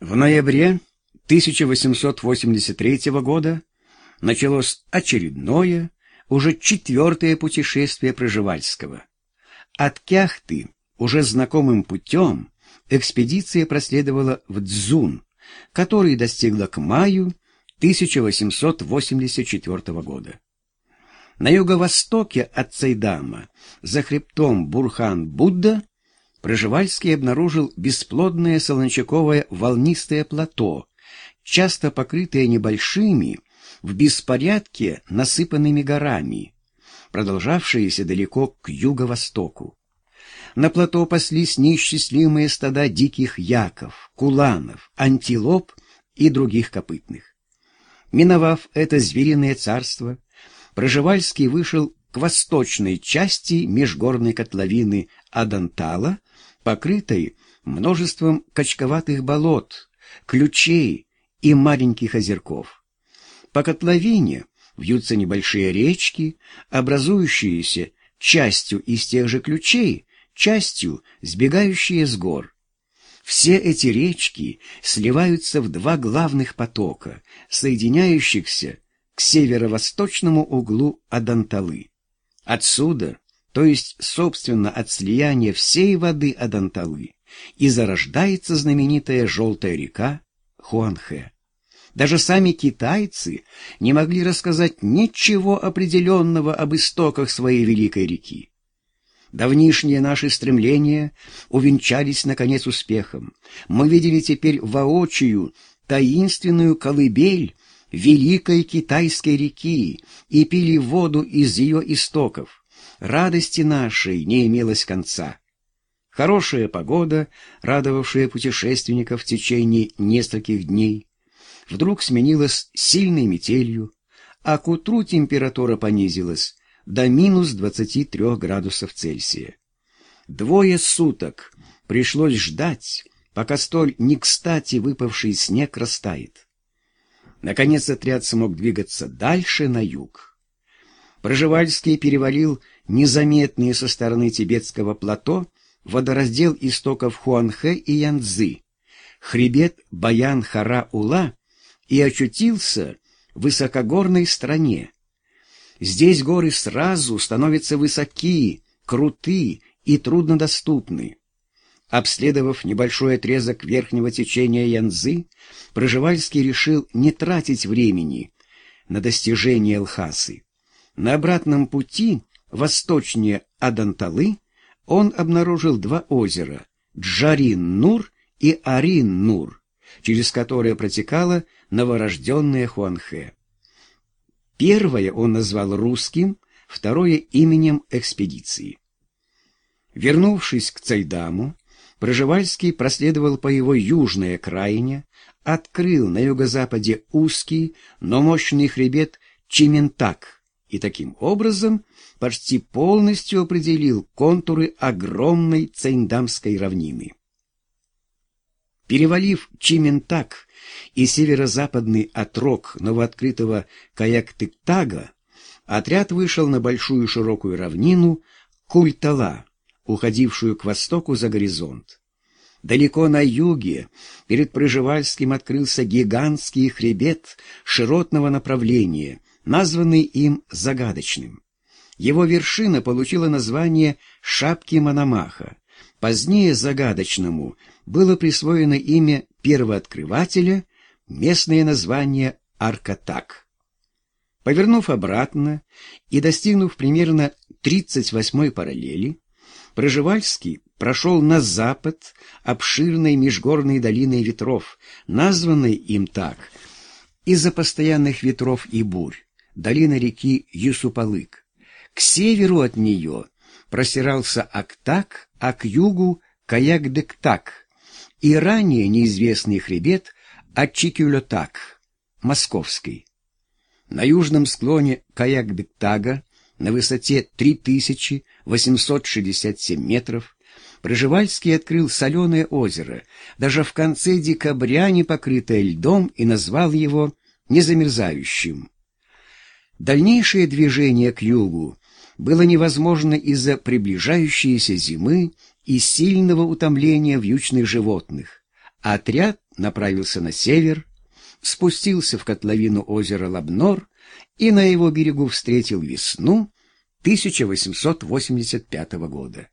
В ноябре 1883 года началось очередное, уже четвертое путешествие Проживальского. От Кяхты, уже знакомым путем, экспедиция проследовала в Дзун, который достигла к маю 1884 года. На юго-востоке от Цайдама, за хребтом Бурхан-Будда, Проживальский обнаружил бесплодное солончаковое волнистое плато, часто покрытое небольшими, в беспорядке насыпанными горами, продолжавшиеся далеко к юго-востоку. На плато паслись неисчислимые стада диких яков, куланов, антилоп и других копытных. Миновав это звериное царство, Проживальский вышел к восточной части межгорной котловины Адантала, покрытой множеством качковатых болот, ключей и маленьких озерков. По котловине вьются небольшие речки, образующиеся частью из тех же ключей, частью сбегающие с гор. Все эти речки сливаются в два главных потока, соединяющихся к северо-восточному углу Аданталы. Отсюда, то есть, собственно, от слияния всей воды Аданталы, и зарождается знаменитая желтая река Хуанхэ. Даже сами китайцы не могли рассказать ничего определенного об истоках своей великой реки. Давнишние наши стремления увенчались, наконец, успехом. Мы видели теперь воочию таинственную колыбель великой китайской реки и пили воду из ее истоков. Радости нашей не имелось конца. Хорошая погода, радовавшая путешественников в течение нескольких дней, вдруг сменилась сильной метелью, а к утру температура понизилась до минус 23 градусов Цельсия. Двое суток пришлось ждать, пока столь не кстати выпавший снег растает. Наконец отряд смог двигаться дальше на юг. Проживальский перевалил незаметные со стороны тибетского плато водораздел истоков Хуанхэ и Янцзы, хребет Баян-Хара-Ула и очутился в высокогорной стране. Здесь горы сразу становятся высоки, круты и труднодоступны. Обследовав небольшой отрезок верхнего течения Янзы, Проживальский решил не тратить времени на достижение Лхасы. На обратном пути, восточнее Аданталы, он обнаружил два озера — Джарин-Нур и Арин-Нур, через которые протекала новорожденная Хуанхэ. Первое он назвал русским, второе — именем экспедиции. Вернувшись к Цайдаму, Проживальский проследовал по его южной окраине, открыл на юго-западе узкий, но мощный хребет Чиментак и таким образом почти полностью определил контуры огромной Цейндамской равнины. Перевалив Чиментак и северо-западный отрог новооткрытого Каяктыктага, отряд вышел на большую широкую равнину Культала, уходившую к востоку за горизонт. Далеко на юге перед Проживальским открылся гигантский хребет широтного направления, названный им загадочным. Его вершина получила название «Шапки Мономаха». Позднее загадочному было присвоено имя первооткрывателя, местное название Аркатак. Повернув обратно и достигнув примерно 38-й параллели, Проживальский прошел на запад обширной межгорной долиной ветров, названной им так из-за постоянных ветров и бурь, долина реки Юсупалык. К северу от нее простирался Актак, а к югу — Каякдектак и ранее неизвестный хребет Ачикюлетак, московский. На южном склоне Каякдектага на высоте 3867 метров Проживальский открыл соленое озеро, даже в конце декабря не покрытое льдом, и назвал его незамерзающим. Дальнейшее движение к югу было невозможно из-за приближающейся зимы и сильного утомления вьючных животных. Отряд направился на север, спустился в котловину озера Лабнор и на его берегу встретил весну 1885 года.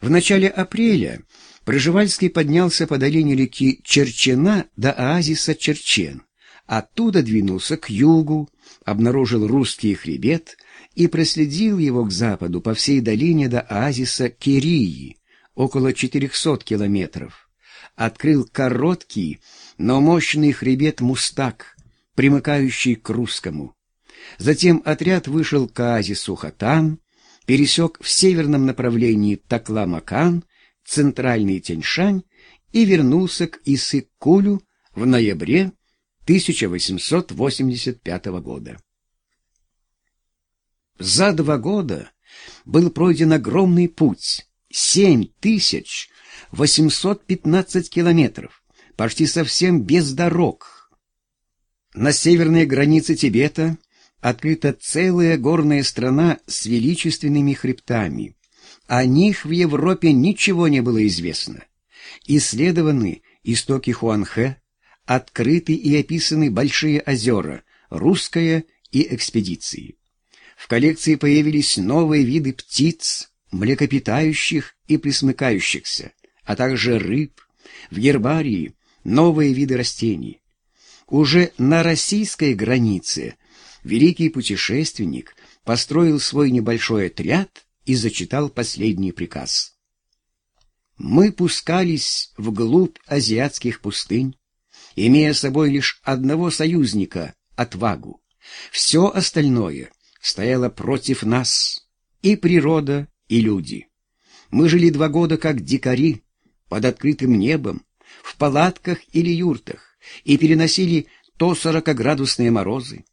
В начале апреля Проживальский поднялся по долине реки Черчена до оазиса Черчен, оттуда двинулся к югу, обнаружил русский хребет и проследил его к западу по всей долине до оазиса Кирии, около 400 километров. Открыл короткий, но мощный хребет Мустак, примыкающий к русскому. Затем отряд вышел к оазису Хатан, пересек в северном направлении Такла-Макан, центральный Тяньшань и вернулся к Иссык-Кулю в ноябре 1885 года. За два года был пройден огромный путь — 7815 километров, почти совсем без дорог. На северной границе Тибета открыта целая горная страна с величественными хребтами. О них в Европе ничего не было известно. Исследованы истоки Хуанхэ, открыты и описаны большие озера, русская и экспедиции. В коллекции появились новые виды птиц, млекопитающих и присмыкающихся, а также рыб, в гербарии новые виды растений. Уже на российской границе великий путешественник построил свой небольшой отряд и зачитал последний приказ. Мы пускались вглубь азиатских пустынь, имея с собой лишь одного союзника — отвагу. Все остальное стояло против нас, и природа, и люди. Мы жили два года как дикари, под открытым небом, в палатках или юртах, и переносили то сорокоградусные морозы,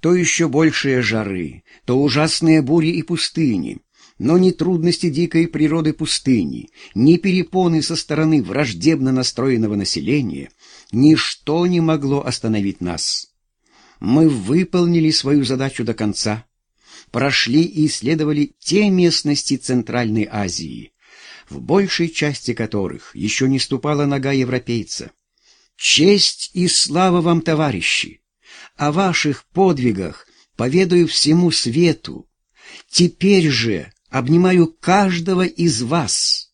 то еще большие жары, то ужасные бури и пустыни, но ни трудности дикой природы пустыни, ни перепоны со стороны враждебно настроенного населения, ничто не могло остановить нас. Мы выполнили свою задачу до конца, прошли и исследовали те местности Центральной Азии, в большей части которых еще не ступала нога европейца. Честь и слава вам, товарищи! о ваших подвигах поведаю всему свету. Теперь же обнимаю каждого из вас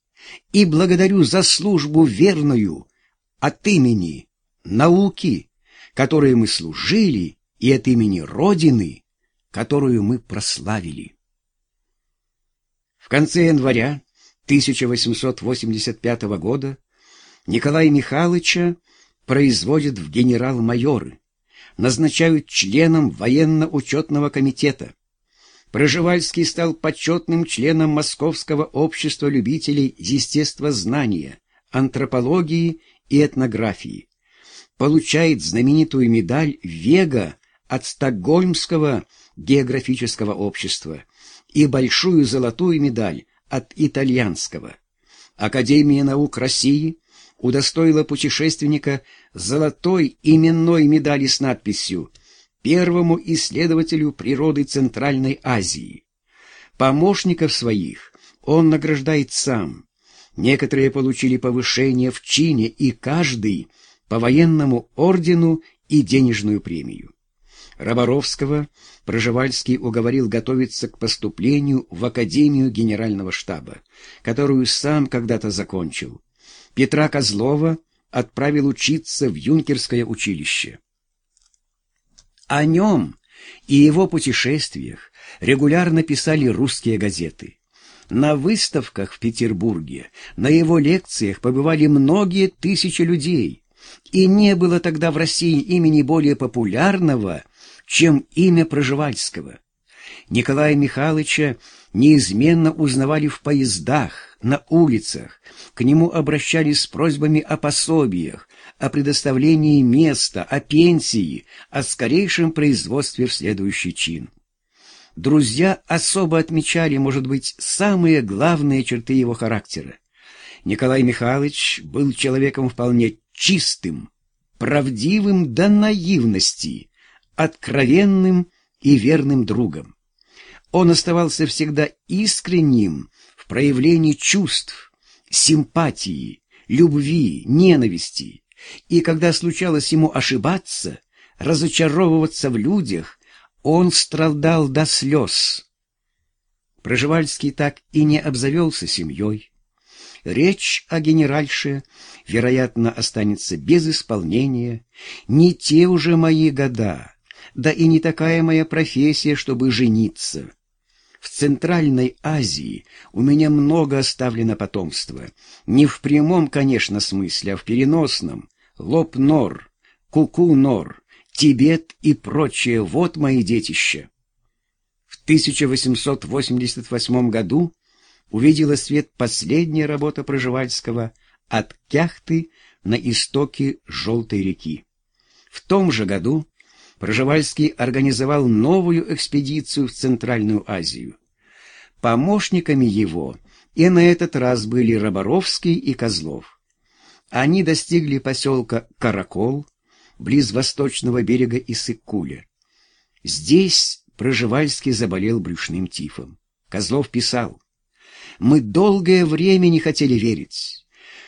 и благодарю за службу верную от имени науки, которой мы служили, и от имени Родины, которую мы прославили. В конце января 1885 года Николая Михайловича производят в генерал-майоры назначают членом военно-учетного комитета. Проживальский стал почетным членом Московского общества любителей естествознания, антропологии и этнографии. Получает знаменитую медаль Вега от Стокгольмского географического общества и большую золотую медаль от итальянского. Академия наук России удостоила путешественника золотой именной медали с надписью «Первому исследователю природы Центральной Азии». Помощников своих он награждает сам. Некоторые получили повышение в чине, и каждый по военному ордену и денежную премию. Роборовского Проживальский уговорил готовиться к поступлению в Академию Генерального штаба, которую сам когда-то закончил. Петра Козлова отправил учиться в юнкерское училище. О нем и его путешествиях регулярно писали русские газеты. На выставках в Петербурге, на его лекциях побывали многие тысячи людей, и не было тогда в России имени более популярного, чем имя Проживальского. Николая Михайловича неизменно узнавали в поездах, на улицах, к нему обращались с просьбами о пособиях, о предоставлении места, о пенсии, о скорейшем производстве в следующий чин. Друзья особо отмечали, может быть, самые главные черты его характера. Николай Михайлович был человеком вполне чистым, правдивым до наивности, откровенным и верным другом. Он оставался всегда искренним в проявлении чувств, симпатии, любви, ненависти, и когда случалось ему ошибаться, разочаровываться в людях, он страдал до слез. Проживальский так и не обзавелся семьей. Речь о генеральше, вероятно, останется без исполнения. Не те уже мои года, да и не такая моя профессия, чтобы жениться. В Центральной Азии у меня много оставлено потомства. Не в прямом, конечно, смысле, а в переносном. Лоб-нор, Куку-нор, Тибет и прочее — вот мои детища. В 1888 году увидела свет последняя работа Проживальского «От Кяхты на истоке Желтой реки». В том же году Проживальский организовал новую экспедицию в Центральную Азию. Помощниками его и на этот раз были Роборовский и Козлов. Они достигли поселка Каракол, близ восточного берега Иссык-Куля. Здесь Проживальский заболел брюшным тифом. Козлов писал, «Мы долгое время не хотели верить,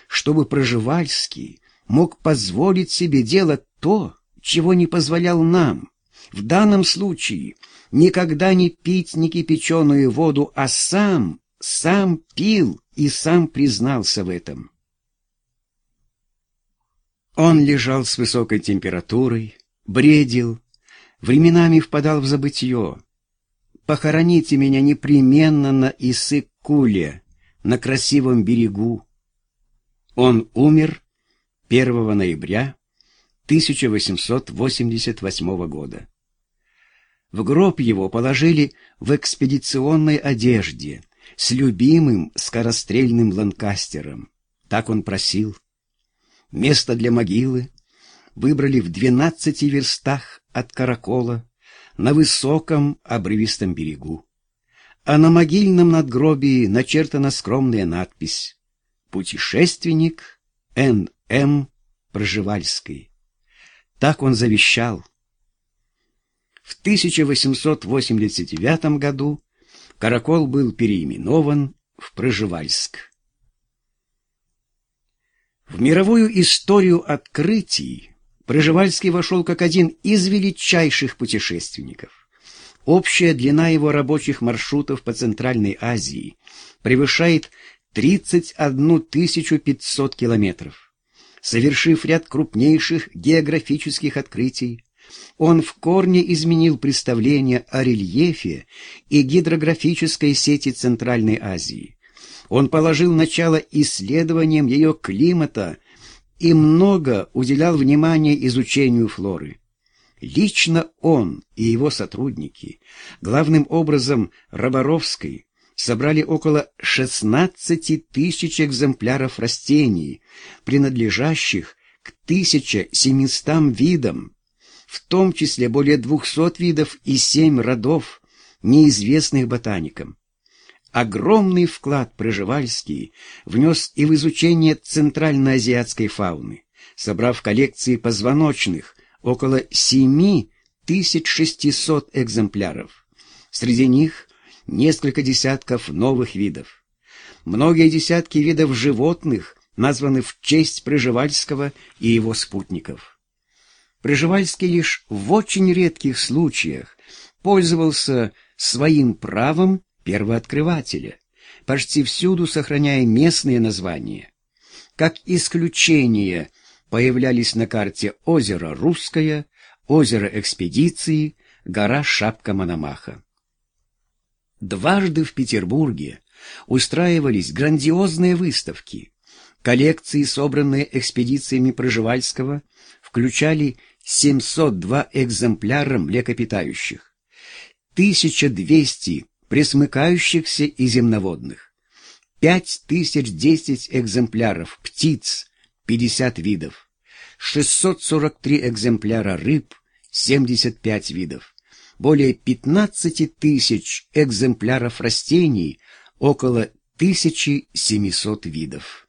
чтобы Проживальский мог позволить себе делать то, чего не позволял нам. В данном случае никогда не пить ни кипяченую воду, а сам, сам пил и сам признался в этом. Он лежал с высокой температурой, бредил, временами впадал в забытье. «Похороните меня непременно на Исык-Куле, на красивом берегу». Он умер 1 ноября 1888 года. В гроб его положили в экспедиционной одежде с любимым скорострельным ланкастером. Так он просил. Место для могилы выбрали в двенадцати верстах от Каракола на высоком обрывистом берегу. А на могильном надгробии начертана скромная надпись «Путешественник Н.М. Проживальский». Так он завещал. В 1889 году Каракол был переименован в Проживальск. В мировую историю открытий Проживальский вошел как один из величайших путешественников. Общая длина его рабочих маршрутов по Центральной Азии превышает 31 500 километров. Совершив ряд крупнейших географических открытий, он в корне изменил представление о рельефе и гидрографической сети Центральной Азии. Он положил начало исследованиям ее климата и много уделял внимания изучению флоры. Лично он и его сотрудники, главным образом Роборовской, собрали около 16 тысяч экземпляров растений, принадлежащих к 1700 видам, в том числе более 200 видов и 7 родов, неизвестных ботаникам. Огромный вклад Проживальский внес и в изучение центральноазиатской фауны, собрав коллекции позвоночных около 7600 экземпляров. Среди них несколько десятков новых видов. Многие десятки видов животных названы в честь Приживальского и его спутников. Приживальский лишь в очень редких случаях пользовался своим правом первооткрывателя, почти всюду сохраняя местные названия. Как исключение появлялись на карте озеро Русское, озеро Экспедиции, гора Шапка Мономаха. Дважды в Петербурге устраивались грандиозные выставки. Коллекции, собранные экспедициями Проживальского, включали 702 экземпляра млекопитающих, 1200 пресмыкающихся и земноводных, 5010 экземпляров птиц, 50 видов, 643 экземпляра рыб, 75 видов, более 15 тысяч экземпляров растений, около 1700 видов.